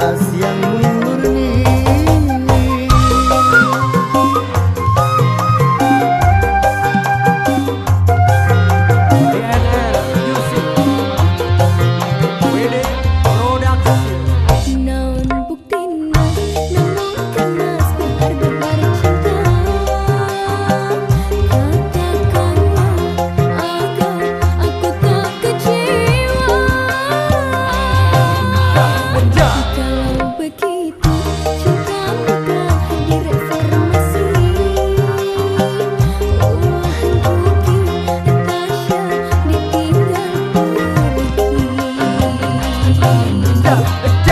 Dah, Whoa.